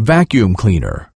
Vacuum cleaner.